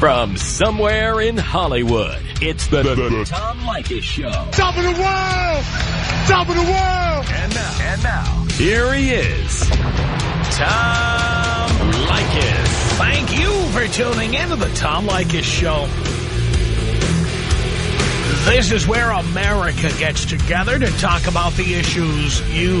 From somewhere in Hollywood, it's the, the, the Tom Leykis Show. Top of the world! Top of the world! And now, and now, here he is, Tom Leykis. Thank you for tuning into the Tom Leykis Show. This is where America gets together to talk about the issues you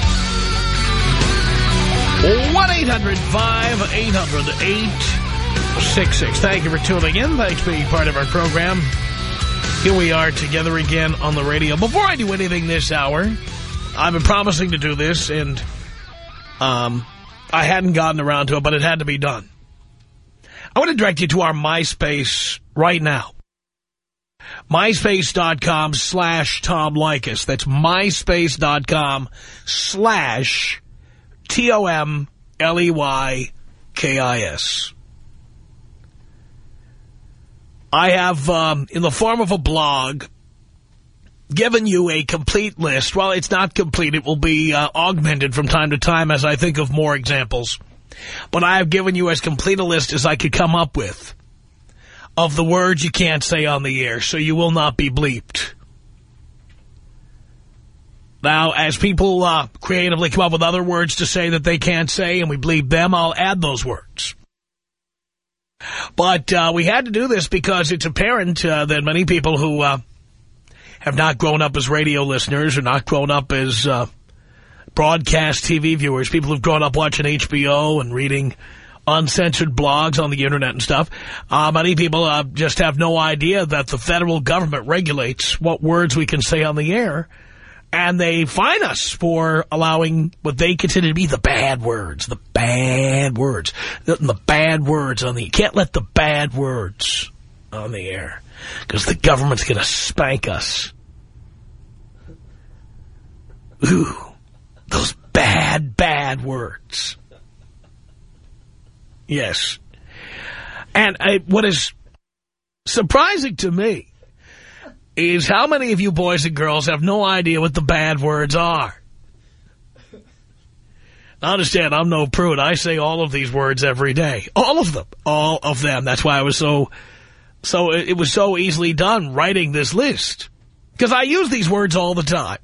1-800-5800-866. Thank you for tuning in. Thanks for being part of our program. Here we are together again on the radio. Before I do anything this hour, I've been promising to do this, and um, I hadn't gotten around to it, but it had to be done. I want to direct you to our MySpace right now. MySpace.com slash Tom Leykis. That's MySpace.com slash T-O-M-L-E-Y-K-I-S. I have, um, in the form of a blog, given you a complete list. Well, it's not complete. It will be uh, augmented from time to time as I think of more examples. But I have given you as complete a list as I could come up with of the words you can't say on the air, so you will not be bleeped. Now, as people uh, creatively come up with other words to say that they can't say and we bleep them, I'll add those words. But uh, we had to do this because it's apparent uh, that many people who uh, have not grown up as radio listeners or not grown up as uh, broadcast TV viewers, people who've grown up watching HBO and reading uncensored blogs on the Internet and stuff, uh, many people just have no idea that the federal government regulates what words we can say on the air. And they fine us for allowing what they consider to be the bad words, the bad words, the, the bad words on the, you can't let the bad words on the air because the government's going to spank us. Ooh, those bad, bad words. Yes. And I, what is surprising to me is how many of you boys and girls have no idea what the bad words are. I understand, I'm no prude. I say all of these words every day. All of them. All of them. That's why I was so, so it was so easily done writing this list. Because I use these words all the time.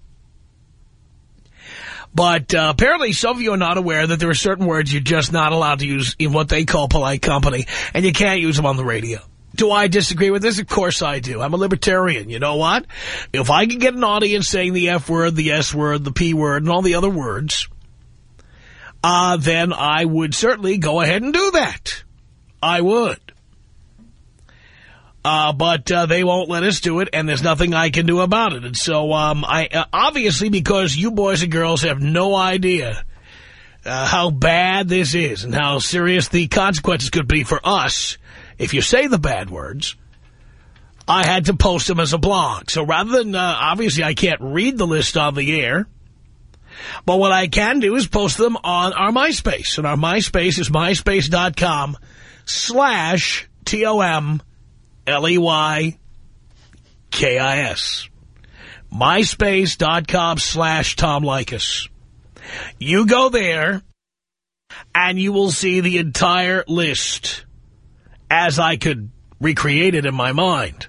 But uh, apparently some of you are not aware that there are certain words you're just not allowed to use in what they call polite company, and you can't use them on the radio. Do I disagree with this? Of course I do. I'm a libertarian. You know what? If I can get an audience saying the F word, the S word, the P word, and all the other words, uh, then I would certainly go ahead and do that. I would. Uh, but uh, they won't let us do it, and there's nothing I can do about it. And so, um, I uh, obviously, because you boys and girls have no idea uh, how bad this is and how serious the consequences could be for us if you say the bad words, I had to post them as a blog. So rather than, uh, obviously, I can't read the list on the air, but what I can do is post them on our MySpace. And our MySpace is myspace.com slash T-O-M L-E-Y-K-I-S. MySpace.com slash Tom Leykis. You go there, and you will see the entire list as I could recreate it in my mind.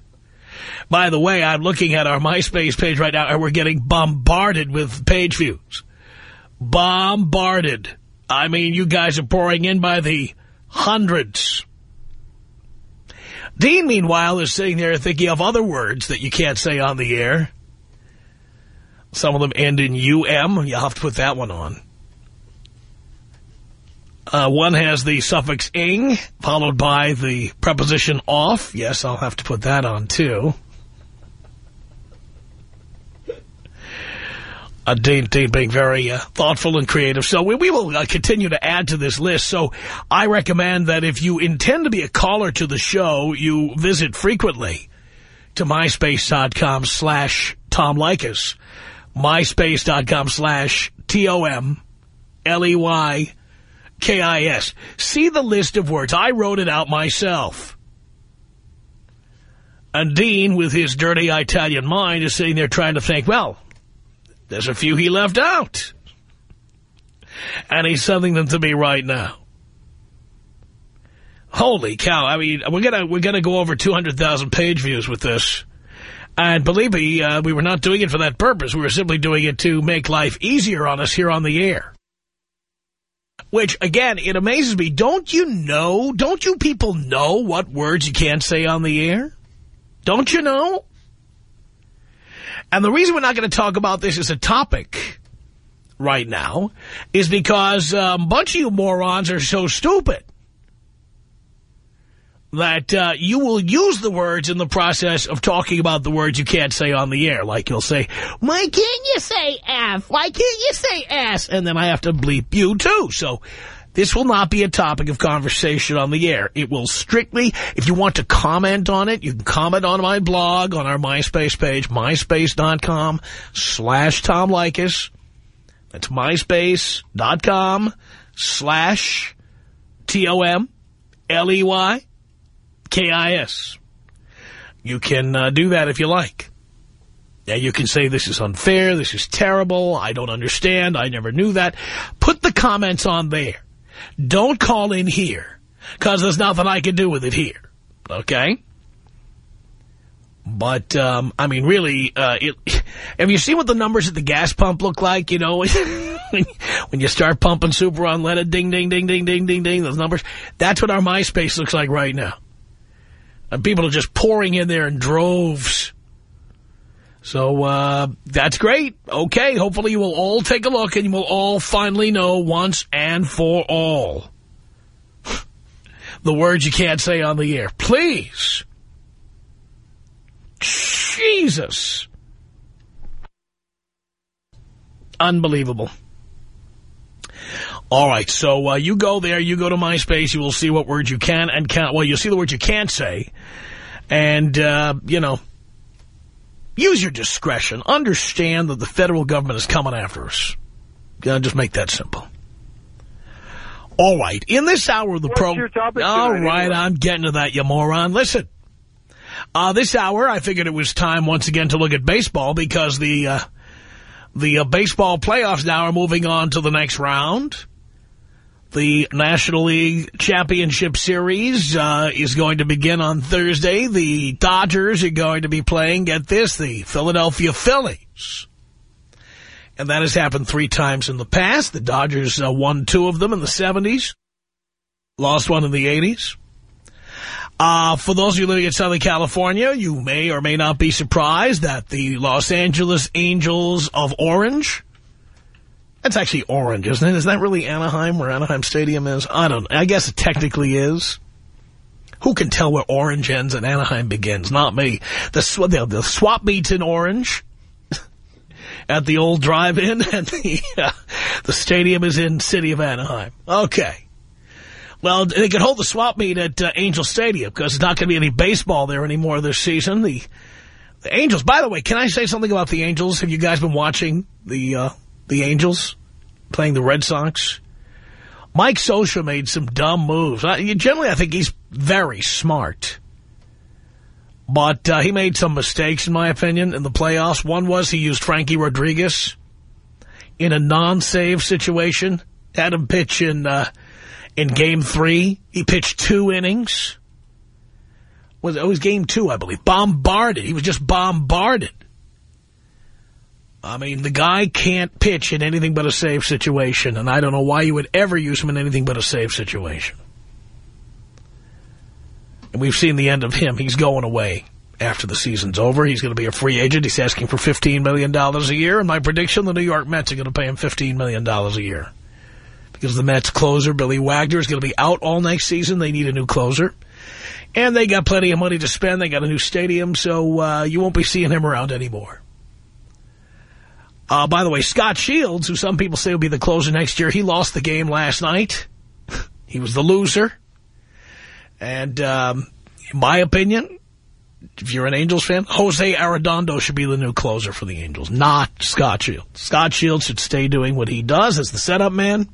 By the way, I'm looking at our MySpace page right now, and we're getting bombarded with page views. Bombarded. I mean, you guys are pouring in by the hundreds. Dean, meanwhile, is sitting there thinking of other words that you can't say on the air. Some of them end in U-M. You'll have to put that one on. Uh, one has the suffix ing, followed by the preposition off. Yes, I'll have to put that on, too. Uh, Dean, Dean being very uh, thoughtful and creative. So we, we will uh, continue to add to this list. So I recommend that if you intend to be a caller to the show, you visit frequently to myspace.com slash Tom Leykis, myspace.com slash T-O-M-L-E-Y-K-I-S. See the list of words. I wrote it out myself. And Dean, with his dirty Italian mind, is sitting there trying to think, well, there's a few he left out. And he's sending them to me right now. Holy cow. I mean, we're going to we're gonna go over 200,000 page views with this. And believe me, uh, we were not doing it for that purpose. We were simply doing it to make life easier on us here on the air. Which, again, it amazes me. Don't you know, don't you people know what words you can't say on the air? Don't you know? And the reason we're not going to talk about this as a topic right now is because um, a bunch of you morons are so stupid that uh, you will use the words in the process of talking about the words you can't say on the air. Like you'll say, why can't you say F? Why can't you say S? And then I have to bleep you too. So this will not be a topic of conversation on the air. It will strictly, if you want to comment on it, you can comment on my blog, on our MySpace page, myspace.com slash Tom Leykis. That's myspace.com slash T-O-M-L-E-Y K-I-S. You can uh, do that if you like. Now, you can say this is unfair, this is terrible, I don't understand, I never knew that. Put the comments on there. Don't call in here, because there's nothing I can do with it here, okay? But, um, I mean, really, uh, it, have you seen what the numbers at the gas pump look like, you know? when you start pumping super unleaded, ding, ding, ding, ding, ding, ding, ding, those numbers. That's what our MySpace looks like right now. And people are just pouring in there in droves. So uh, that's great. Okay, hopefully you will all take a look and you will all finally know once and for all the words you can't say on the air. Please. Jesus. Unbelievable. All right, so uh, you go there, you go to MySpace, you will see what words you can and can't, well, you'll see the words you can't say, and, uh, you know, use your discretion. Understand that the federal government is coming after us. Just make that simple. All right, in this hour of the program... All right, anyway? I'm getting to that, you moron. Listen, uh, this hour, I figured it was time once again to look at baseball because the... Uh, the uh, baseball playoffs now are moving on to the next round. The National League Championship Series uh, is going to begin on Thursday. The Dodgers are going to be playing, get this, the Philadelphia Phillies. And that has happened three times in the past. The Dodgers uh, won two of them in the 70s, lost one in the 80s. Uh, for those of you living in Southern California, you may or may not be surprised that the Los Angeles Angels of Orange that's actually orange, isn't it? Is that really Anaheim, where Anaheim Stadium is? I don't. I guess it technically is. Who can tell where orange ends and Anaheim begins? Not me. The, the, the swap meets in orange at the old drive-in, and the, uh, the stadium is in city of Anaheim. Okay. Well, they could hold the swap meet at uh, Angel Stadium because there's not going to be any baseball there anymore this season. The, the Angels, by the way, can I say something about the Angels? Have you guys been watching the uh, the Angels? playing the Red Sox. Mike Scioscia made some dumb moves. generally, I think he's very smart. But uh, he made some mistakes, in my opinion, in the playoffs. One was he used Frankie Rodriguez in a non-save situation. Had him pitch in, uh, in Game 3. He pitched two innings. Was It was Game 2, I believe. Bombarded. He was just bombarded. I mean, the guy can't pitch in anything but a safe situation, and I don't know why you would ever use him in anything but a safe situation. And we've seen the end of him. He's going away after the season's over. He's going to be a free agent. He's asking for $15 million a year, and my prediction, the New York Mets are going to pay him $15 million a year. Because the Mets closer, Billy Wagner, is going to be out all next season. They need a new closer. And they got plenty of money to spend. They got a new stadium, so uh, you won't be seeing him around anymore. Uh, by the way, Scot Shields, who some people say will be the closer next year, he lost the game last night. he was the loser. And um, in my opinion, if you're an Angels fan, Jose Arredondo should be the new closer for the Angels, not Scot Shields. Scot Shields should stay doing what he does as the setup man,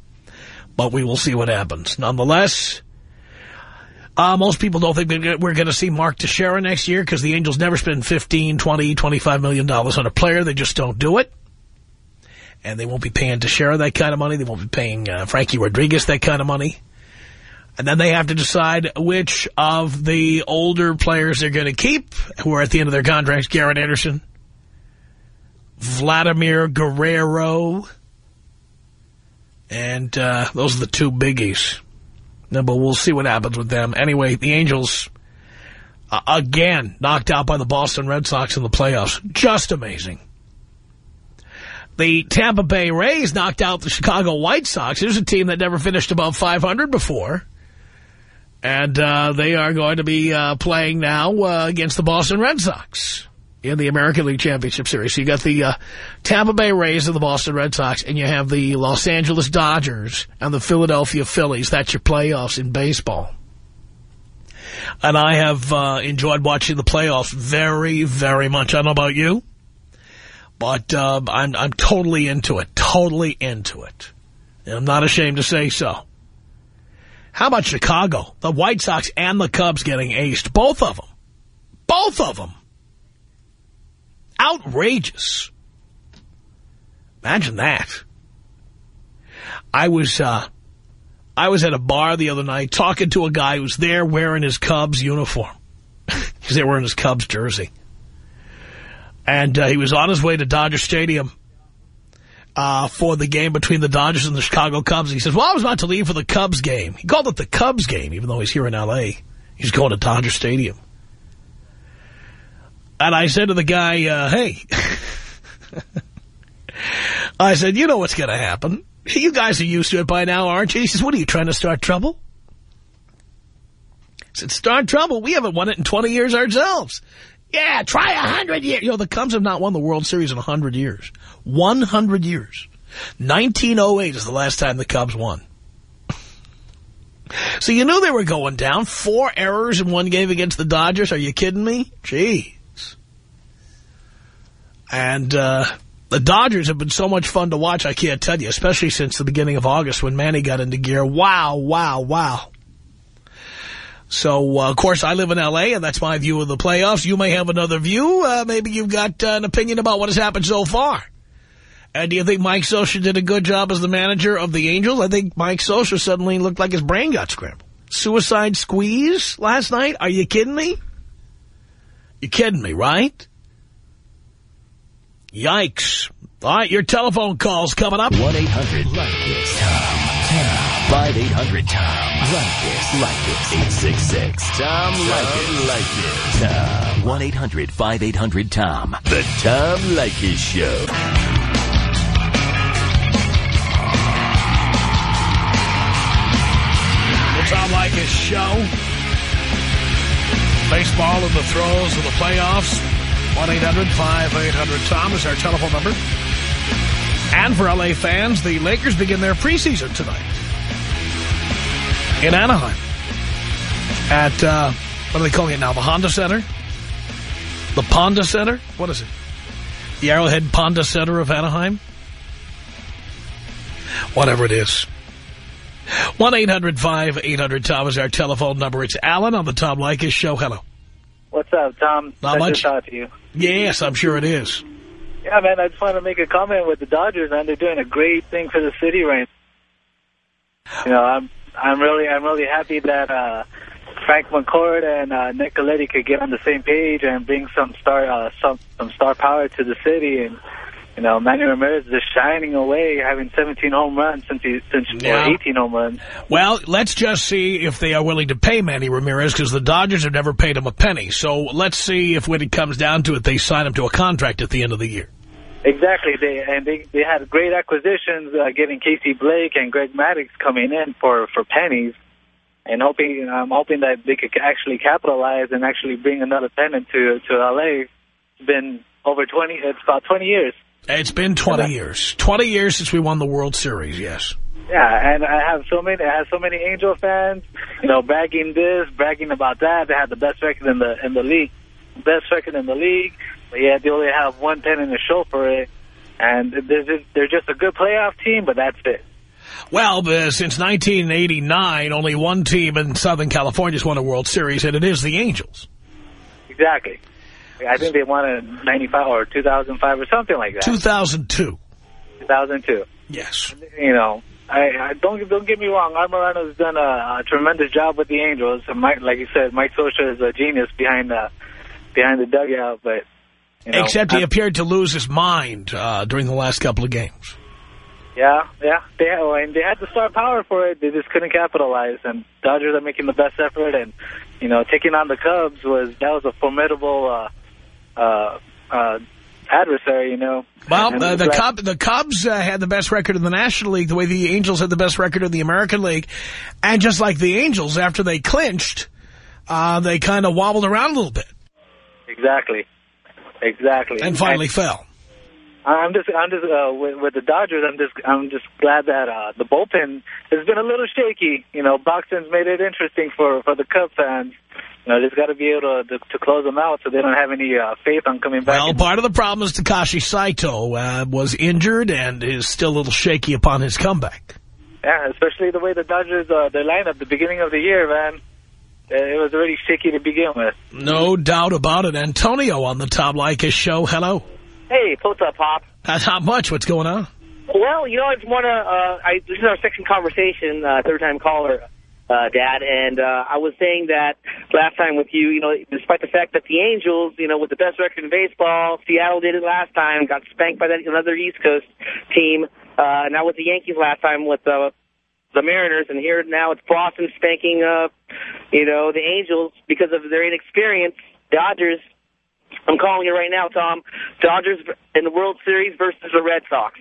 but we will see what happens. Nonetheless, uh, most people don't think that we're going to see Mark Teixeira next year because the Angels never spend $15, $20, 25 million dollars on a player. They just don't do it. And they won't be paying Teixeira that kind of money. They won't be paying uh, Frankie Rodriguez that kind of money. And then they have to decide which of the older players they're going to keep, who are at the end of their contracts, Garrett Anderson, Vladimir Guerrero, and uh, those are the two biggies. But we'll see what happens with them. Anyway, the Angels, uh, again, knocked out by the Boston Red Sox in the playoffs. Just amazing. The Tampa Bay Rays knocked out the Chicago White Sox. Here's a team that never finished above 500 before. And uh, they are going to be uh, playing now uh, against the Boston Red Sox in the American League Championship Series. So you got the uh, Tampa Bay Rays and the Boston Red Sox, and you have the Los Angeles Dodgers and the Philadelphia Phillies. That's your playoffs in baseball. And I have uh, enjoyed watching the playoffs very, very much. I don't know about you, but uh, I'm, I'm totally into it, totally into it. And I'm not ashamed to say so. How about Chicago? The White Sox and the Cubs getting aced. Both of them. Both of them. Outrageous. Imagine that. I was, uh, I was at a bar the other night talking to a guy who's there wearing his Cubs uniform. He's there wearing his Cubs jersey. And uh, he was on his way to Dodger Stadium uh, for the game between the Dodgers and the Chicago Cubs. He says, well, I was about to leave for the Cubs game. He called it the Cubs game, even though he's here in L.A. He's going to Dodger Stadium. And I said to the guy, uh, hey, I said, you know what's going to happen. You guys are used to it by now, aren't you? He says, what are you, trying to start trouble? I said, start trouble? We haven't won it in 20 years ourselves. Yeah, try a hundred years. You know, the Cubs have not won the World Series in a hundred years. 100 years. 1908 is the last time the Cubs won. So you knew they were going down. Four errors in one game against the Dodgers. Are you kidding me? Jeez. And uh, the Dodgers have been so much fun to watch, I can't tell you, especially since the beginning of August when Manny got into gear. Wow, wow, wow. So, uh, of course, I live in L.A., and that's my view of the playoffs. You may have another view. Uh, maybe you've got uh, an opinion about what has happened so far. And do you think Mike Scioscia did a good job as the manager of the Angels? I think Mike Scioscia suddenly looked like his brain got scrambled. Suicide squeeze last night? Are you kidding me? You kidding me, right? Yikes. All right, your telephone call's coming up. 1-800-LIKE-IT. 5-800-TOM. Like this. Like this. 866-TOM. Like it. like Tom. 1-800-5800-TOM. The Tom Leykis Show. The Tom Leykis Show. Baseball in the throes of the playoffs. 1-800-5800-TOM is our telephone number. And for L.A. fans, the Lakers begin their preseason tonight. In Anaheim. At, uh, what are they calling it now? The Honda Center? The Ponda Center? What is it? The Arrowhead Ponda Center of Anaheim? Whatever it is. 1-800-5800-TOM is our telephone number. It's Alan on the Tom Leykis Show. Hello. What's up, Tom? Not much. to talk to you. Yes, I'm sure it is. Yeah, man, I just want to make a comment with the Dodgers, man. They're doing a great thing for the city right now. You know, I'm I'm really I'm really happy that uh, Frank McCourt and uh, Nick Colletti could get on the same page and bring some star uh, some some star power to the city. And you know, Manny Ramirez is shining away, having 17 home runs since he since Yeah. or 18 home runs. Well, let's just see if they are willing to pay Manny Ramirez because the Dodgers have never paid him a penny. So let's see if when it comes down to it, they sign him to a contract at the end of the year. Exactly. They and they they had great acquisitions, uh, getting Casey Blake and Greg Maddux coming in for for pennies, and hoping I'm hoping that they could actually capitalize and actually bring another pennant to to LA. It's been over 20. It's about 20 years. It's been 20 years. 20 years since we won the World Series, yes. Yeah, and I have so many. I have so many Angel fans, you know, bragging this, bragging about that. They had the best record in the in the league, best record in the league. But yeah, they only have one pen in the show for it, and they're just, they're just a good playoff team, but that's it. Well, uh, since 1989, only one team in Southern California has won a World Series, and it is the Angels. Exactly. I think they won in 95 or 2005 or something like that. 2002. 2002. Yes. You know, I, I don't don't get me wrong. Art has done a, a tremendous job with the Angels. And Mike, like you said, Mike Scioscia is a genius behind the behind the dugout. But you know, Except he I- appeared to lose his mind uh, during the last couple of games. Yeah, yeah. They oh, and they had the star power for it. They just couldn't capitalize. And Dodgers are making the best effort. And you know, taking on the Cubs was that was a formidable uh, uh, uh, adversary. You know. Well, uh, the, Cub, the Cubs uh, had the best record in the National League, the way the Angels had the best record in the American League. And just like the Angels, after they clinched, uh, they kind of wobbled around a little bit Exactly. Exactly. and finally fell. I'm just, I'm just uh, with, with the Dodgers. I'm just, I'm just glad that uh, the bullpen has been a little shaky. You know, Broxton's made it interesting for for the Cub fans. You know, they've got to be able to, to to close them out so they don't have any uh, faith on coming back. Well, part of the problem is Takashi Saito uh, was injured and is still a little shaky upon his comeback. yeah, especially the way the Dodgers, uh, their lineup, the beginning of the year, man, it was already shaky to begin with. No doubt about it. Antonio on the Tom Leykis show. Hello. Hey, what's up, Pop? That's not much. What's going on? Well, you know, I just want to, uh, I, this is our second conversation, uh, third time caller, uh, Dad, and, uh, I was saying that last time with you, you know, despite the fact that the Angels, you know, with the best record in baseball, Seattle did it last time, got spanked by that, another East Coast team, uh, now with the Yankees last time with, uh, the Mariners, and here now it's Boston spanking, uh, you know, the Angels because of their inexperience. Dodgers, I'm calling it right now, Tom. Dodgers in the World Series versus the Red Sox.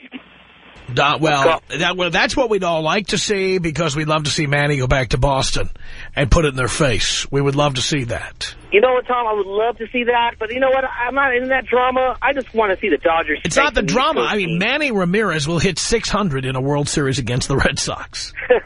Uh, well, that, well, that's what we'd all like to see because we'd love to see Manny go back to Boston and put it in their face. We would love to see that. You know what, Tom? I would love to see that, but you know what? I'm not in that drama. I just want to see the Dodgers. It's not the drama. I mean. Manny Ramirez will hit 600 in a World Series against the Red Sox. yeah,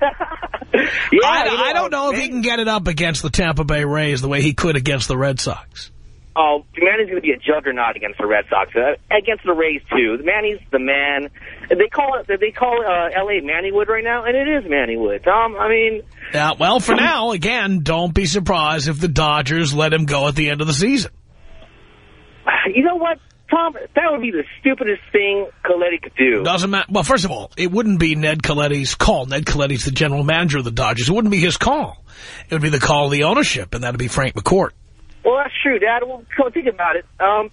I, you I don't know if he can get it up against the Tampa Bay Rays the way he could against the Red Sox. Oh, Manny's going to be a juggernaut against the Red Sox, uh, against the Rays too. Manny's the man. They call it. They call uh, L.A. Mannywood right now, and it is Mannywood. Tom, I mean, Yeah, well, for now, again, don't be surprised if the Dodgers let him go at the end of the season. you know what, Tom? That would be the stupidest thing Colletti could do. Doesn't matter. Well, first of all, it wouldn't be Ned Colletti's call. Ned Colletti's the general manager of the Dodgers. It wouldn't be his call. It would be the call of the ownership, and that would be Frank McCourt. Well, that's true, Dad. Well, think about it. Um,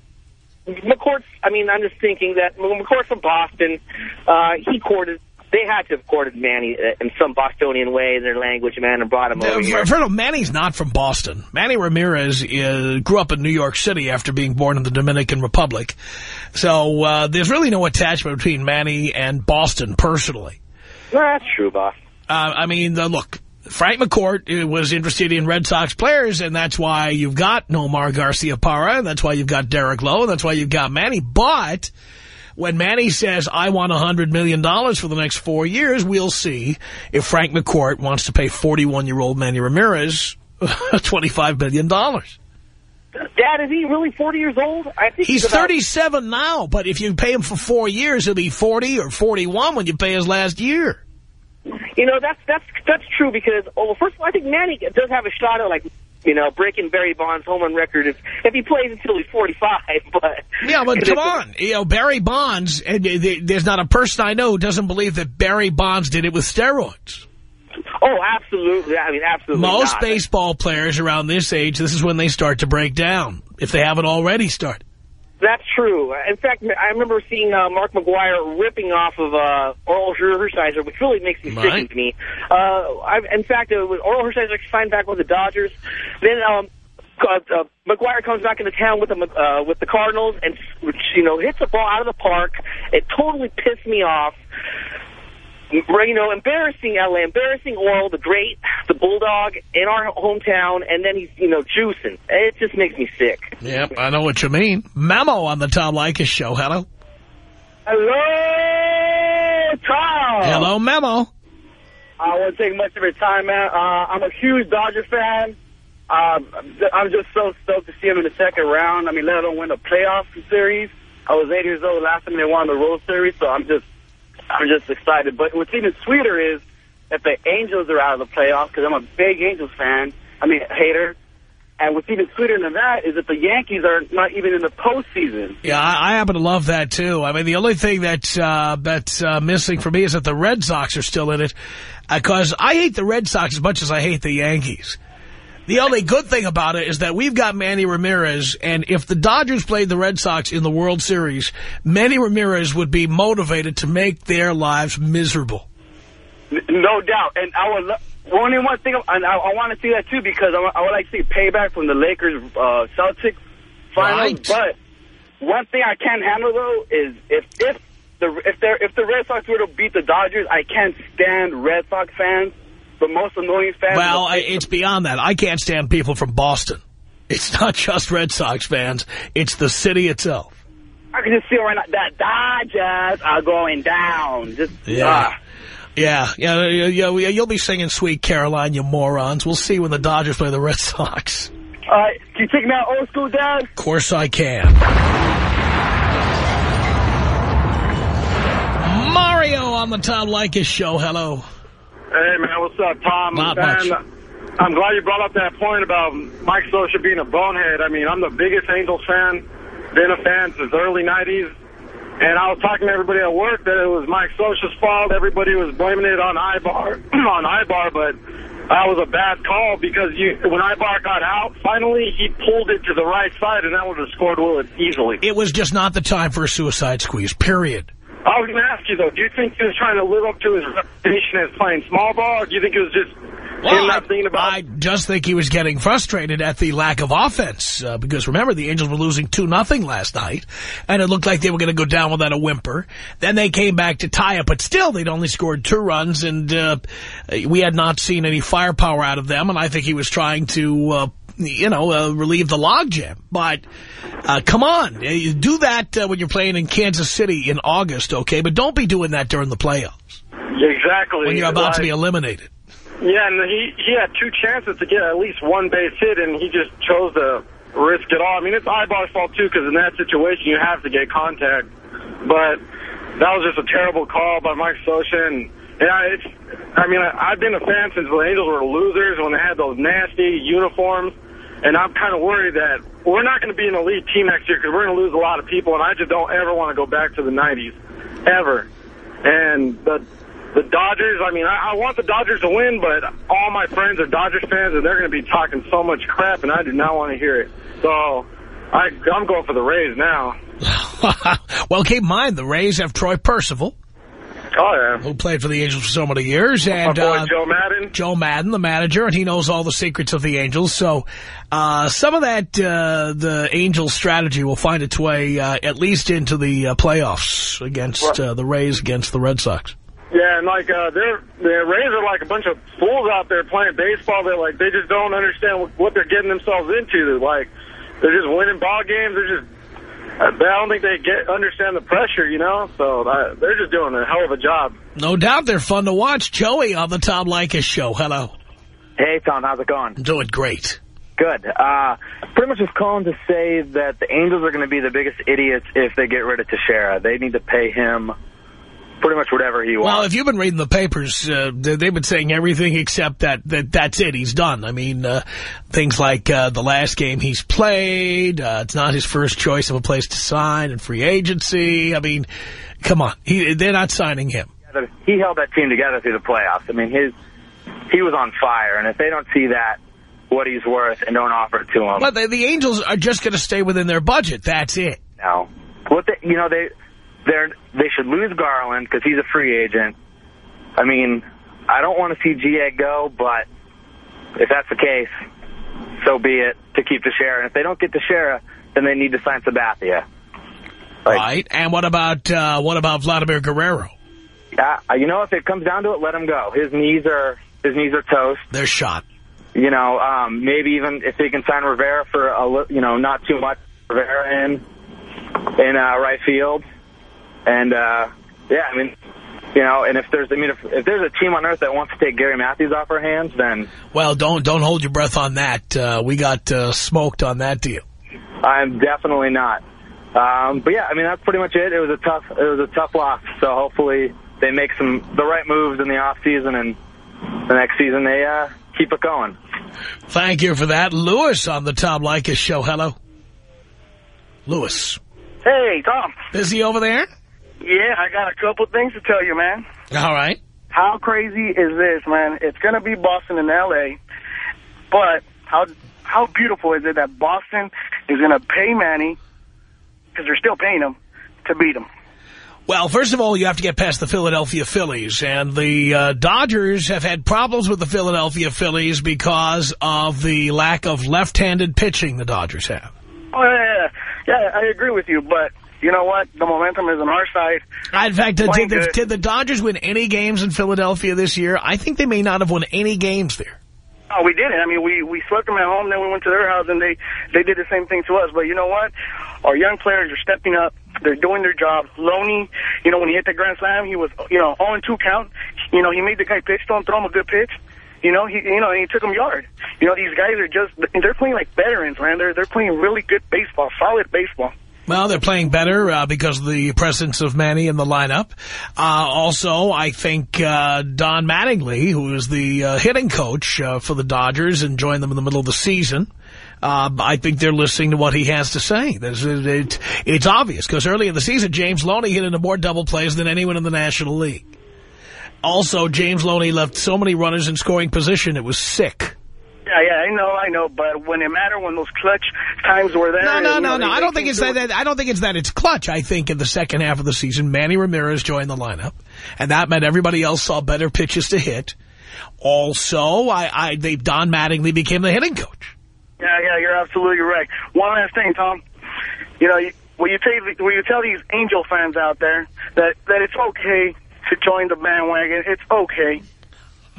McCourt's, I mean, I'm just thinking that McCourt's from Boston. Uh, he courted, they had to have courted Manny uh, in some Bostonian way in their language, man, and brought him over Uh, here. Of Manny's not from Boston. Manny Ramirez uh, grew up in New York City after being born in the Dominican Republic. So uh, there's really no attachment between Manny and Boston personally. No, that's true, boss. Uh, I mean, uh, look, Frank McCourt uh, was interested in Red Sox players, and that's why you've got Nomar Garcia-Parra, and that's why you've got Derek Lowe, and that's why you've got Manny. But when Manny says, I want $100 million for the next four years, we'll see if Frank McCourt wants to pay 41-year-old Manny Ramirez 25 million. dollars. Dad, is he really 40 years old? I think He's about- 37 now, but if you pay him for four years, he'll be 40 or 41 when you pay his last year. You know, that's that's that's true because, oh, well, first of all, I think Manny does have a shot at, like, you know, breaking Barry Bonds' home run record if, if he plays until he's 45. But Yeah, but come on. You know, Barry Bonds, and th- th- there's not a person I know who doesn't believe that Barry Bonds did it with steroids. Oh, absolutely. I mean, absolutely Most not. baseball players around this age, this is when they start to break down, if they haven't already started. That's true. In fact, I remember seeing uh, Mark McGwire ripping off of uh, Orel Hershiser, which really makes me sick Right. to me. Uh, I, in fact, uh, Orel Hershiser signed back with the Dodgers. Then um, uh, uh, McGwire comes back into town with the uh, with the Cardinals and you know hits the ball out of the park. It totally pissed me off. You know, embarrassing LA, embarrassing Orel, the great, the Bulldog in our hometown, and then he's, you know, juicing. It just makes me sick. Yep, I know what you mean. Memo on the Tom Leykis show. Hello. Hello, Tom. Hello, Memo. I won't take much of your time, man. Uh, I'm a huge Dodger fan. Um, I'm just so stoked to see him in the second round. I mean, let alone win a playoff series. I was eight years old last time they won the World Series, so I'm just, I'm just excited. But what's even sweeter is that the Angels are out of the playoffs because I'm a big Angels fan. I mean, hater. And what's even sweeter than that is that the Yankees are not even in the postseason. Yeah, I, I happen to love that, too. I mean, the only thing that, uh, that's uh, missing for me is that the Red Sox are still in it. Because uh, I hate the Red Sox as much as I hate the Yankees. The only good thing about it is that we've got Manny Ramirez, and if the Dodgers played the Red Sox in the World Series, Manny Ramirez would be motivated to make their lives miserable. No doubt. And I would only one thing, and I, I want to see that too because I, I would like to see payback from the Lakers uh, Celtics finals. Right. But one thing I can't handle though is if if the if they if the Red Sox were to beat the Dodgers, I can't stand Red Sox fans. The most annoying fans. Well, I, it's beyond that. I can't stand people from Boston. It's not just Red Sox fans. It's the city itself. I can just see right now that Dodgers are going down. Just Yeah. ah. Yeah, yeah, yeah, yeah, you'll be singing Sweet Caroline, you morons. We'll see when the Dodgers play the Red Sox. All right, can you take me out old school, Dad? Of course I can. Mario on the Tom Leykis show. Hello. Hey, man, what's up, Tom? Not much. I'm glad you brought up that point about Mike Scioscia being a bonehead. I mean, I'm the biggest Angels fan, been a fan since the early 90s. And I was talking to everybody at work that it was Mike Scioscia's fault. Everybody was blaming it on Aybar, on Aybar, but that was a bad call because you, when Aybar got out, finally he pulled it to the right side, and that would have scored Willits easily. It was just not the time for a suicide squeeze, period. I was going to ask you, though, do you think he was trying to live up to his reputation as playing small ball, or do you think it was just thinking about I just think he was getting frustrated at the lack of offense. Uh, because remember, the Angels were losing 2 nothing last night. And it looked like they were going to go down without a whimper. Then they came back to tie it. But still, they'd only scored two runs. And uh, we had not seen any firepower out of them. And I think he was trying to... Uh, you know, uh, relieve the logjam. But uh, come on, you do that uh, when you're playing in Kansas City in August, okay? But don't be doing that during the playoffs exactly when you're about to be eliminated. Yeah, and he he had two chances to get at least one base hit, and he just chose to risk it all. I mean, it's Aybar's fault too, because in that situation you have to get contact. But that was just a terrible call by Mike Scioscia, and yeah, it's. I mean, I, I've been a fan since the Angels were losers when they had those nasty uniforms, and I'm kind of worried that we're not going to be an elite team next year because we're going to lose a lot of people, and I just don't ever want to go back to the 90s, ever. And the the Dodgers, I mean, I, I want the Dodgers to win, but all my friends are Dodgers fans, and they're going to be talking so much crap, and I do not want to hear it. So I, I'm going for the Rays now. well, keep in mind, the Rays have Troy Percival, Oh, yeah. who played for the Angels for so many years, and uh, Joe Maddon. Joe Maddon, the manager, and he knows all the secrets of the Angels. So uh, some of that, uh, the Angels strategy will find its way uh, at least into the uh, playoffs against uh, the Rays, against the Red Sox. Yeah, and like uh, they're the Rays are like a bunch of fools out there playing baseball. They're like they just don't understand what, what they're getting themselves into. They're like they're just winning ball games. They're just I don't think they get understand the pressure, you know. So uh, they're just doing a hell of a job. No doubt they're fun to watch. Joey on the Tom Leykis show. Hello. Hey, Tom, how's it going? I'm doing great. Good. Uh, pretty much just calling to say that the Angels are going to be the biggest idiots if they get rid of Teixeira. They need to pay him pretty much whatever he wants. Well, if you've been reading the papers, uh, they- they've been saying everything except that, that that's it. He's done. I mean, uh, things like uh, the last game he's played, uh, it's not his first choice of a place to sign and free agency. I mean, come on. He, they're not signing him. he held that team together through the playoffs. I mean, his he was on fire, and if they don't see that, what he's worth, and don't offer it to him, But the, the Angels are just going to stay within their budget. That's it. no. What they, you know, they they they should lose Garland because he's a free agent. I mean, I don't want to see GA go, but if that's the case, so be it. To keep Teixeira, and if they don't get Teixeira, then they need to sign Sabathia. Like- Right. And what about uh, what about Vladimir Guerrero? Uh, you know, if it comes down to it, let him go. His knees are his knees are toast. They're shot. You know, um, maybe even if they can sign Rivera for a you know not too much Rivera in in uh, right field. And, uh, yeah, I mean, you know, and if there's, I mean, if, if there's a team on earth that wants to take Gary Matthews off our hands, then Well, don't don't hold your breath on that. Uh, we got uh, smoked on that deal. I'm definitely not. Um, but yeah, I mean, that's pretty much it. It was a tough, it was a tough loss. So hopefully they make some, the right moves in the off season and the next season they, uh, keep it going. Thank you for that. Lewis on the Tom Leykis show. Hello. Lewis. Hey, Tom. Busy over there? Yeah, I got a couple things to tell you, man. All right. How crazy is this, man? It's going to be Boston and L.A., but how how beautiful is it that Boston is going to pay Manny, because they're still paying him, to beat him? Well, first of all, you have to get past the Philadelphia Phillies, and the uh, Dodgers have had problems with the Philadelphia Phillies because of the lack of left-handed pitching the Dodgers have. Oh, yeah, yeah, yeah, I agree with you, but you know what? The momentum is on our side. In fact, did, did, the, did the Dodgers win any games in Philadelphia this year? I think they may not have won any games there. Oh, we didn't. I mean, we, we swept them at home, then we went to their house, and they, they did the same thing to us. But you know what? Our young players are stepping up. They're doing their job. Loney, you know, when he hit the grand slam, he was, you know, on two count. You know, he made the guy pitch, don't throw him a good pitch. You know, he, you know, and he took him yard. You know, these guys are just, they're playing like veterans, man. They're, they're playing really good baseball, solid baseball. Well, they're playing better uh, because of the presence of Manny in the lineup. Uh, also, I think uh, Don Mattingly, who is the uh, hitting coach uh, for the Dodgers and joined them in the middle of the season, uh, I think they're listening to what he has to say. It- it's obvious because early in the season, James Loney hit into more double plays than anyone in the National League. Also, James Loney left so many runners in scoring position, it was sick. Yeah, yeah, I know, I know, but when it mattered, when those clutch times were there... No, no, no, no. I don't think it's that, that. I don't think it's that. It's clutch. I think in the second half of the season, Manny Ramirez joined the lineup, and that meant everybody else saw better pitches to hit. Also, I, I they Don Mattingly became the hitting coach. Yeah, yeah, you're absolutely right. One last thing, Tom. You know, you, will you tell will you tell these Angel fans out there that that it's okay to join the bandwagon? It's okay.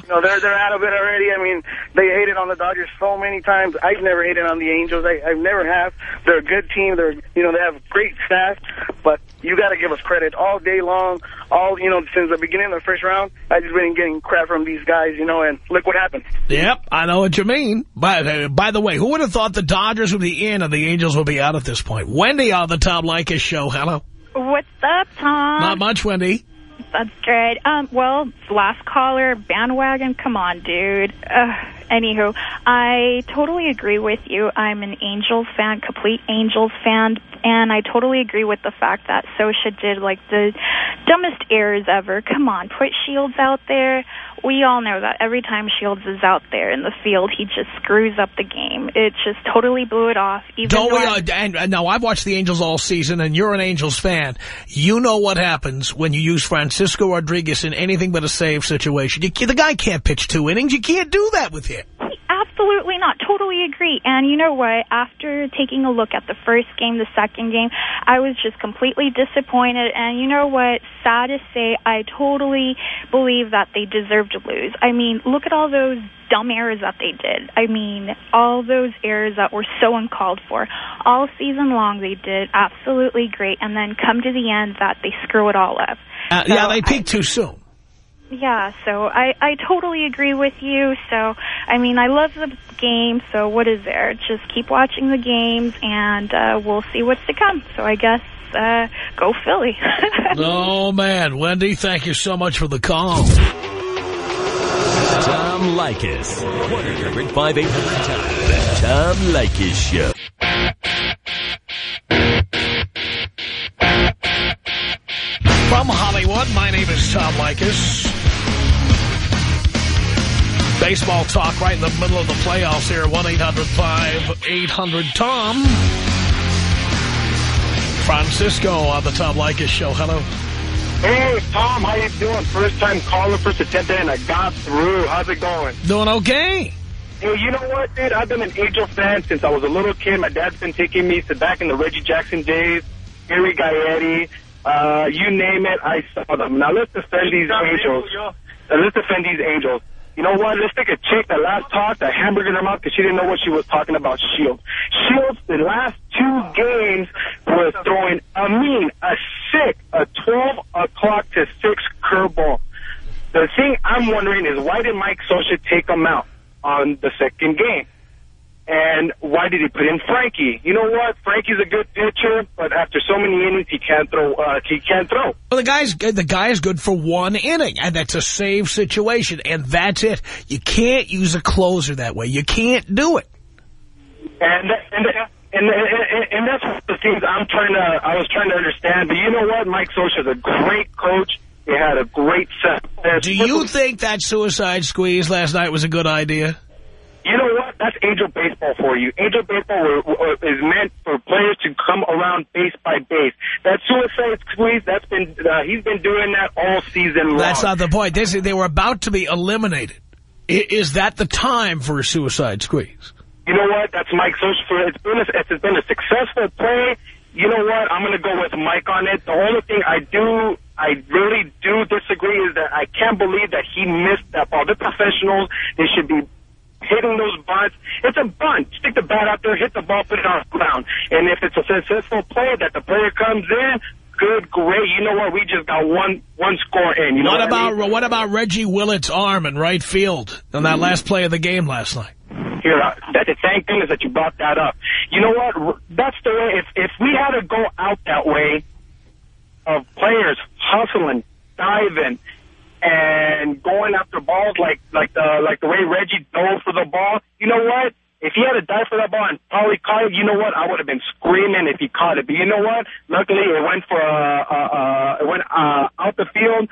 You know, they're they're out of it already. I mean, they hated on the Dodgers so many times. I've never hated on the Angels. I, I've never have. They're a good team. They're you know they have great staff, but you got to give us credit all day long. All you know since the beginning of the first round, I just been getting crap from these guys. You know, and look what happened. Yep, I know what you mean. But uh, by the way, who would have thought the Dodgers would be in and the Angels would be out at this point? Wendy on the Tom Leykis show. Hello. What's up, Tom? Not much, Wendy. That's good. Um, well, last caller, bandwagon, come on, dude. Uh, anywho, I totally agree with you. I'm an Angels fan, complete Angels fan, and I totally agree with the fact that Scioscia did, like, the dumbest errors ever. Come on, put Shields out there. We all know that every time Shields is out there in the field, he just screws up the game. It just totally blew it off. Even Don't we? Uh, and, and now I've watched the Angels all season, and you're an Angels fan. You know what happens when you use Francisco Rodriguez in anything but a save situation. You, the guy can't pitch two innings. You can't do that with him. Absolutely not. Totally agree. And you know what? After taking a look at the first game, the second game, I was just completely disappointed. And you know what? Sad to say, I totally believe that they deserve to lose. I mean, look at all those dumb errors that they did. I mean, all those errors that were so uncalled for. All season long, they did absolutely great. And then come to the end that they screw it all up. Uh, So yeah, they I- peaked too soon. Yeah, so I, I totally agree with you. So, I mean, I love the game, so what is there? Just keep watching the games, and uh, we'll see what's to come. So I guess uh, go Philly. oh, man. Wendy, thank you so much for the call. Tom Leykis. 1-800-5800-TOM. The Tom Leykis Show. From Hollywood, my name is Tom Leykis. Baseball talk right in the middle of the playoffs here. 1-800-5800-TOM. Francisco on the Tom Leykis show. Hello. Hey, Tom, how you doing? First time caller, first attempt, and I got through. How's it going? Doing okay. Hey, you know what, dude? I've been an Angel fan since I was a little kid. My dad's been taking me to back in the Reggie Jackson days, Gary Gaetti, uh, you name it, I saw them. Now let's defend these Angels. Now, let's defend these Angels. You know what? Let's take a chick that last talked, a hamburger in her mouth, because she didn't know what she was talking about Shields. Shields, the last two games, was throwing a mean, a sick, a 12 o'clock to 6 curveball. The thing I'm wondering is why did Mike Scioscia take him out on the second game? And why did he put in Frankie? You know what? Frankie's a good pitcher, but after so many innings, he can't throw. Uh, he can't throw. Well, the guy's the guy is good for one inning, and that's a save situation, and that's it. You can't use a closer that way. You can't do it. And and and and, and that's one of the things I'm trying to. I was trying to understand. But you know what? Mike Scioscia is a great coach. He had a great set. Do you think that suicide squeeze last night was a good idea? You know what? That's Angel Baseball for you. Angel Baseball is meant for players to come around base by base. That suicide squeeze, that's been uh, he's been doing that all season long. That's not the point. This, they were about to be eliminated. I, is that the time for a suicide squeeze? You know what? That's Mike Scioscia. It's been a, it's been a successful play. You know what? I'm going to go with Mike on it. The only thing I do, I really do disagree is that I can't believe that he missed that ball. They're professionals. They should be hitting those bunts. It's a bunt. Stick the bat out there, hit the ball, put it on the ground. And if it's a successful play that the player comes in, good, great. You know what? We just got one one score in. You know what, what about I mean? what about Reggie Willits' arm in right field on that last play of the game last night? Here, uh, that, thank goodness that you brought that up. You know what? That's the way. If if we had to go out that way of players hustling, diving, and going after balls like like the like the way Reggie dove for the ball. You know what? If he had to dive for that ball and probably caught it, you know what? I would have been screaming if he caught it. But you know what? Luckily, it went for uh, uh, uh it went uh, out the field,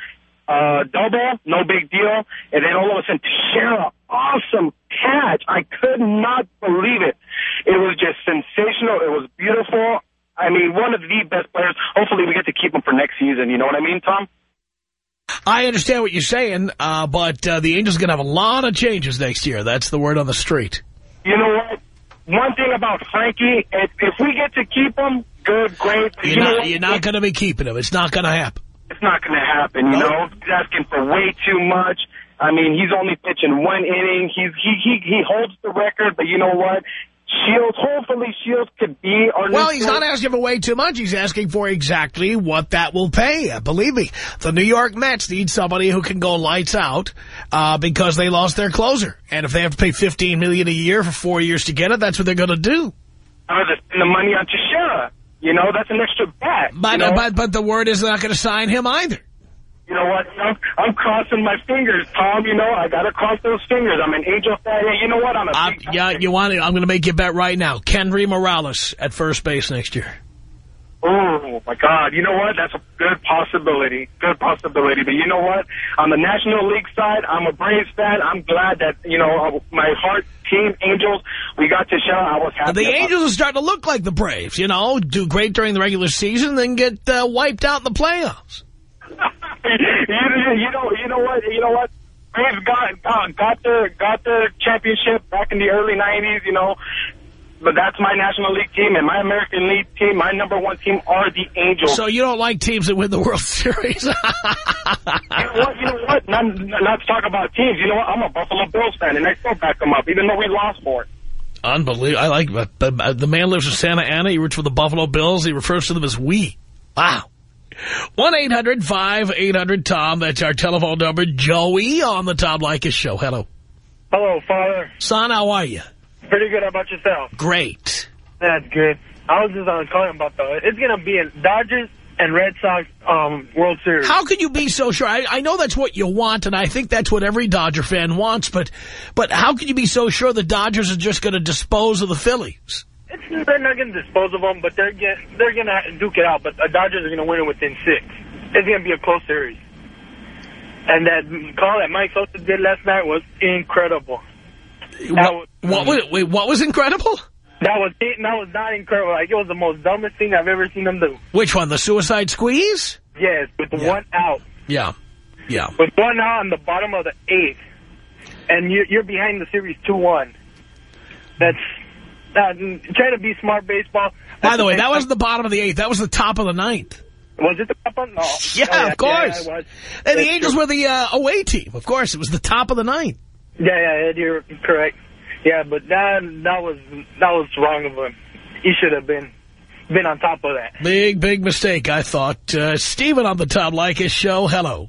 uh, double, no big deal. And then all of a sudden, Teixeira, awesome catch! I could not believe it. It was just sensational. It was beautiful. I mean, one of the best players. Hopefully, we get to keep him for next season. You know what I mean, Tom? I understand what you're saying, uh, but uh, the Angels are going to have a lot of changes next year. That's the word on the street. You know what? One thing about Frankie, if, if we get to keep him, good, great. You're you not, you're not going to be keeping him. It's not going to happen. It's not going to happen, you Nope. know? He's asking for way too much. I mean, he's only pitching one inning. He's he he he holds the record, but you know what? Shields, hopefully Shields could be our Well, he's not asking for way too much. He's asking for exactly what that will pay. Believe me, the New York Mets need somebody who can go lights out uh, because they lost their closer. And if they have to pay 15 million a year for four years to get it, that's what they're going to do. I'd rather spend the money on Teixeira. You know, that's an extra bat. But, you know? uh, but, but the word is not going to sign him either. You know what? I'm, I'm crossing my fingers, Tom. You know, I got to cross those fingers. I'm an Angel fan. Hey, you know what? I'm a Uh, big yeah, you want it? I'm going to make you bet right now. Kendry Morales at first base next year. Oh, my God. You know what? That's a good possibility. Good possibility. But you know what? On the National League side, I'm a Braves fan. I'm glad that, you know, my heart team, Angels, we got to show. I was happy. The Angels are starting to look like the Braves, you know, do great during the regular season, then get uh, wiped out in the playoffs. You, you know, you know what? You know what? Braves got got got their got their championship back in the early '90s. You know, but that's my National League team and my American League team. My number one team are the Angels. So you don't like teams that win the World Series? you know what? You know what? Not, not to talk about teams. You know what? I'm a Buffalo Bills fan, and I still back them up, even though we lost for it. Unbelievable. I like but, but uh, the man lives in Santa Ana. He roots for the Buffalo Bills. He refers to them as we. Wow. 1-800-5800-TOM. That's our telephone number. Joey on the Tom Leykis show. Hello. Hello, Father. Son, how are you? Pretty good. How about yourself? Great. That's good. I was just uh, calling about the. It's gonna be in Dodgers and Red Sox um, World Series. How can you be so sure? I, I know that's what you want, and I think that's what every Dodger fan wants, but but how can you be so sure the Dodgers are just going to dispose of the Phillies? They're not gonna dispose of them, but they're get, they're gonna duke it out. But the Dodgers are gonna win it within six. It's gonna be a close series. And that call that Mike Scioscia did last night was incredible. What, what, was, wait, what was incredible? That was it. that was not incredible. Like it was the most dumbest thing I've ever seen him do. Which one, the suicide squeeze? Yes, with the one out. Yeah, yeah. with one out on the bottom of the eighth, and you, you're behind the series 2-1. That's uh, try to be smart baseball. By the way, that wasn't the bottom of the eighth. That was the top of the ninth. Was it the top one? No. Yeah, Oh, of course. Yeah, it was. And the Angels true. were the uh, away team. Of course, it was the top of the ninth. Yeah, yeah, Ed, you're correct. Yeah, but that that was that was wrong of him. He should have been been on top of that. Big, big mistake, I thought. Uh, Stephen on the Tom Leykis show. Hello.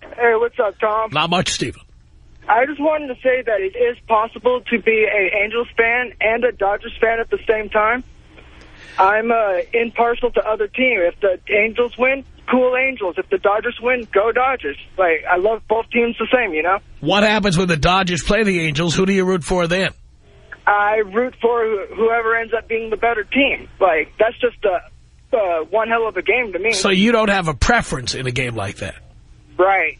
Hey, what's up, Tom? Not much, Stephen. I just wanted to say that it is possible to be an Angels fan and a Dodgers fan at the same time. I'm uh, impartial to other team. If the Angels win, cool Angels. If the Dodgers win, go Dodgers. Like, I love both teams the same, you know? What happens when the Dodgers play the Angels? Who do you root for then? I root for whoever ends up being the better team. Like, that's just a, uh, one hell of a game to me. So you don't have a preference in a game like that? Right.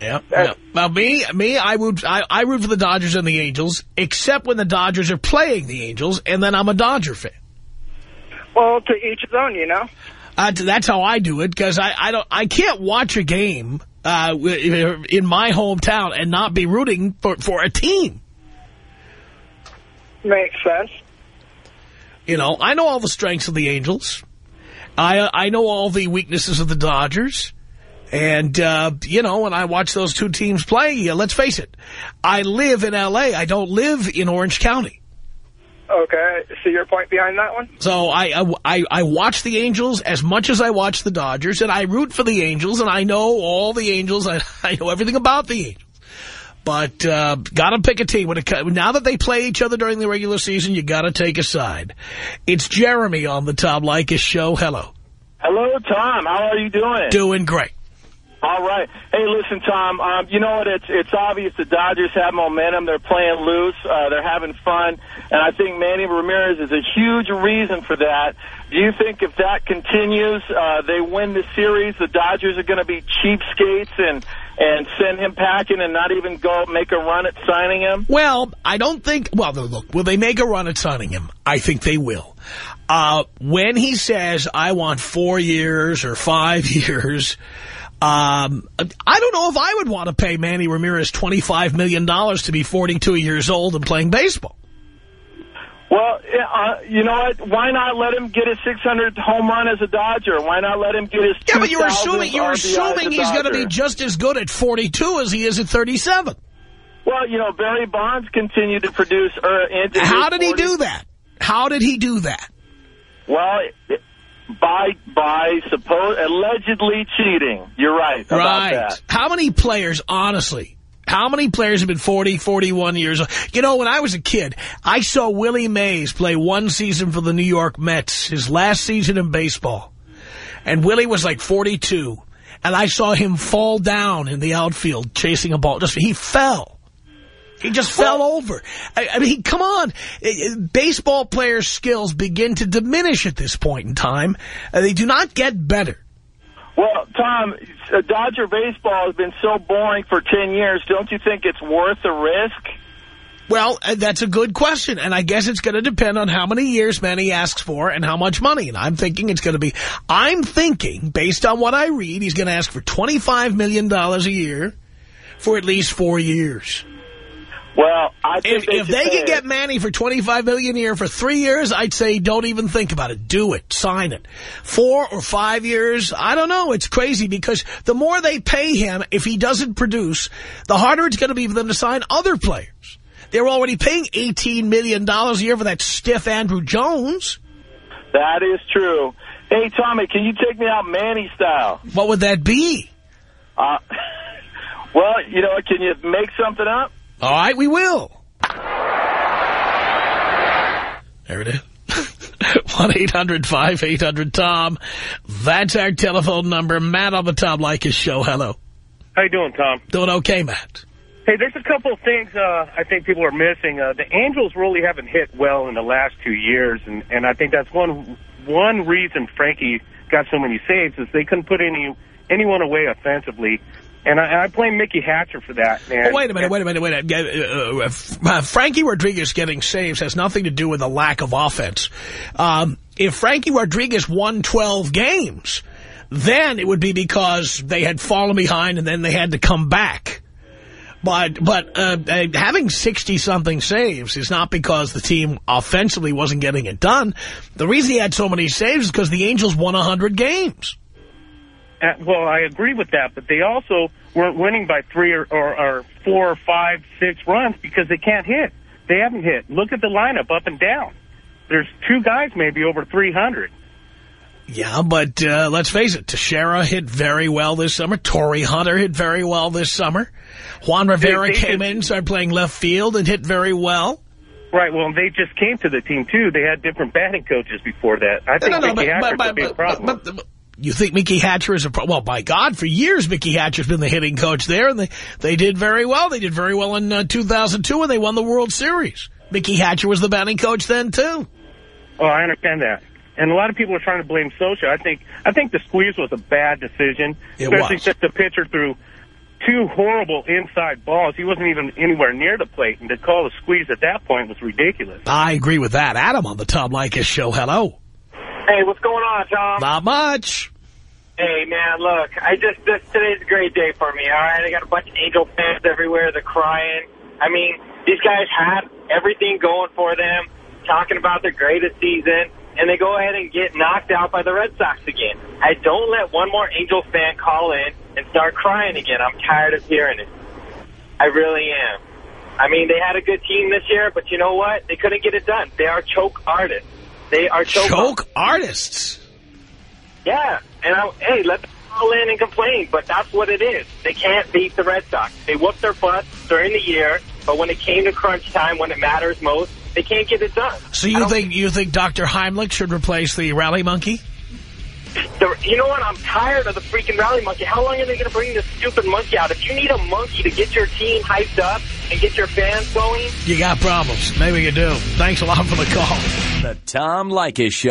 Yep. yep. Now, me, me, I root, I, I root for the Dodgers and the Angels, except when the Dodgers are playing the Angels, and then I'm a Dodger fan. Well, to each his own, you know? Uh, that's how I do it, because I, I don't, I can't watch a game uh, in my hometown and not be rooting for, for a team. Makes sense. You know, I know all the strengths of the Angels. I I know all the weaknesses of the Dodgers. And, uh, you know, when I watch those two teams play, uh, let's face it, I live in L.A. I don't live in Orange County. Okay, see your point behind that one? So I, I, I watch the Angels as much as I watch the Dodgers, and I root for the Angels, and I know all the Angels. I, I know everything about the Angels. But uh, got to pick a team. When it, now that they play each other during the regular season, you got to take a side. It's Jeremy on the Tom Leykis show. Hello. Hello, Tom. How are you doing? Doing great. All right. Hey, listen, Tom. Um, you know what? It's it's obvious the Dodgers have momentum. They're playing loose. Uh, they're having fun, and I think Manny Ramirez is a huge reason for that. Do you think if that continues, uh, they win the series, the Dodgers are going to be cheapskates and and send him packing and not even go make a run at signing him? Well, I don't think. Well, look, will they make a run at signing him? I think they will. Uh, when he says, "I want four years or five years." Um, I don't know if I would want to pay Manny Ramirez $25 million to be 42 years old and playing baseball. Well, uh, you know what? Why not let him get his 600th home run as a Dodger? Why not let him get his Yeah, but you're assuming, you're assuming he's going to be just as good at 42 as he is at 37. Well, you know, Barry Bonds continued to produce. Uh, How did he do that? How did he do that? Well, by by suppose allegedly cheating. You're right about right. that. How many players, honestly, how many players have been 40, 41 years old? You know, when I was a kid, I saw Willie Mays play one season for the New York Mets, his last season in baseball. And Willie was like 42. And I saw him fall down in the outfield chasing a ball. Just He fell. He just fell over. I, I mean, come on. Baseball players' skills begin to diminish at this point in time. Uh, they do not get better. Well, Tom, uh, Dodger baseball has been so boring for 10 years. Don't you think it's worth the risk? Well, uh, that's a good question, and I guess it's going to depend on how many years Manny asks for and how much money. And I'm thinking it's going to be, I'm thinking, based on what I read, he's going to ask for $25 million a year for at least four years. Well, I think if they, if they could get Manny for 25 million a year for three years, I'd say don't even think about it. Do it. Sign it. Four or five years, I don't know. It's crazy because the more they pay him, if he doesn't produce, the harder it's going to be for them to sign other players. They're already paying $18 million a year for that stiff Andrew Jones. That is true. Hey, Tommy, can you take me out Manny style? What would that be? Uh, well, you know, can you make something up? All right, we will. There it is. 1-800-5800-TOM. That's our telephone number. Matt on the Tom Leykis show. Hello. How you doing, Tom? Doing okay, Matt. Hey, there's a couple of things uh, I think people are missing. Uh, the Angels really haven't hit well in the last two years, and, and I think that's one one reason Frankie got so many saves is they couldn't put any anyone away offensively. And I, I blame Mickey Hatcher for that, man. Oh, wait a minute, wait a minute, wait a minute. Uh, uh, uh, Frankie Rodriguez getting saves has nothing to do with a lack of offense. Um, if Frankie Rodriguez won 12 games, then it would be because they had fallen behind and then they had to come back. But but uh, uh having 60-something saves is not because the team offensively wasn't getting it done. The reason he had so many saves is because the Angels won 100 games. Well, I agree with that, but they also weren't winning by three or, or, or four or five, six runs because they can't hit. They haven't hit. Look at the lineup up and down. There's two guys maybe over 300. Yeah, but uh, let's face it, Teixeira hit very well this summer. Torii Hunter hit very well this summer. Juan Rivera They- they came just- in, started playing left field, and hit very well. Right, well, they just came to the team, too. They had different batting coaches before that. I think No, no, no, Mickey but- Hatcher's but- a big but- problem. but- but- You think Mickey Hatcher is a pro? Well, by God, for years Mickey Hatcher's been the hitting coach there, and they they did very well. They did very well in uh, 2002 when they won the World Series. Mickey Hatcher was the batting coach then too. Oh, I understand that. And a lot of people are trying to blame Scioscia. I think I think the squeeze was a bad decision, It especially was. since the pitcher threw two horrible inside balls. He wasn't even anywhere near the plate, and to call the squeeze at that point was ridiculous. I agree with that. Adam on the Tom Leykis show. Hello. Hey, what's going on, Tom? Not much. Hey, man, look, I just, this, today's a great day for me, all right? I got a bunch of Angel fans everywhere. They're crying. I mean, these guys had everything going for them, talking about their greatest season, and they go ahead and get knocked out by the Red Sox again. I don't let one more Angel fan call in and start crying again. I'm tired of hearing it. I really am. I mean, they had a good team this year, but you know what? They couldn't get it done. They are choke artists. They are choke, Choke artists. Yeah, and I, hey, let them call in and complain, but that's what it is. They can't beat the Red Sox. They whooped their butts during the year, but when it came to crunch time, when it matters most, they can't get it done. So you think you think Dr. Heimlich should replace the rally monkey? The, you know what? I'm tired of the freaking rally monkey. How long are they going to bring this stupid monkey out? If you need a monkey to get your team hyped up and get your fans going, You got problems. Maybe you do. Thanks a lot for the call. The Tom Leykis Show.